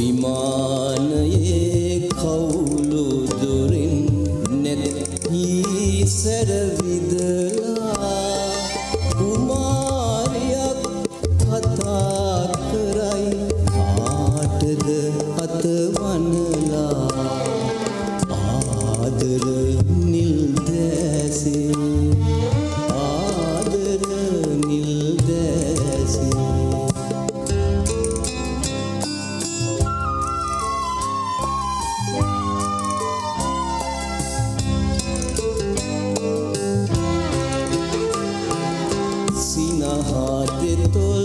විමානයේ කවුලු දුරින් නැත්හී සැරවිදලා කුමාරියක් කතා කරයි කාටද අතවනලා ආදර නිල් දැසේ සිනහා දෙතොල්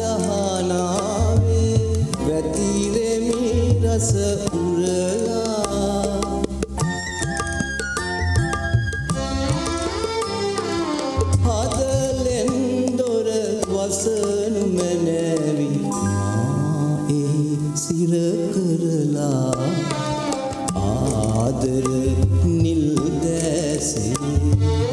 යහනාවේ වැතිරෙමි රස උරලා. හදලෙන් දොර වසනු මැනැවි මා ඒ සිර කරලා. ආදර නිල් දැසේ